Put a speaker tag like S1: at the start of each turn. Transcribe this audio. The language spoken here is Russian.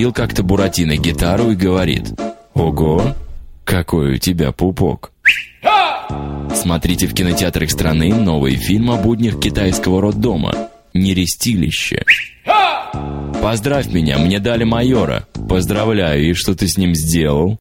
S1: Купил как-то Буратино гитару и говорит, «Ого, какой у тебя пупок!» Смотрите в кинотеатрах страны новый фильм о буднях китайского роддома «Нерестилище». Поздравь меня, мне дали майора. Поздравляю, и что ты с ним сделал?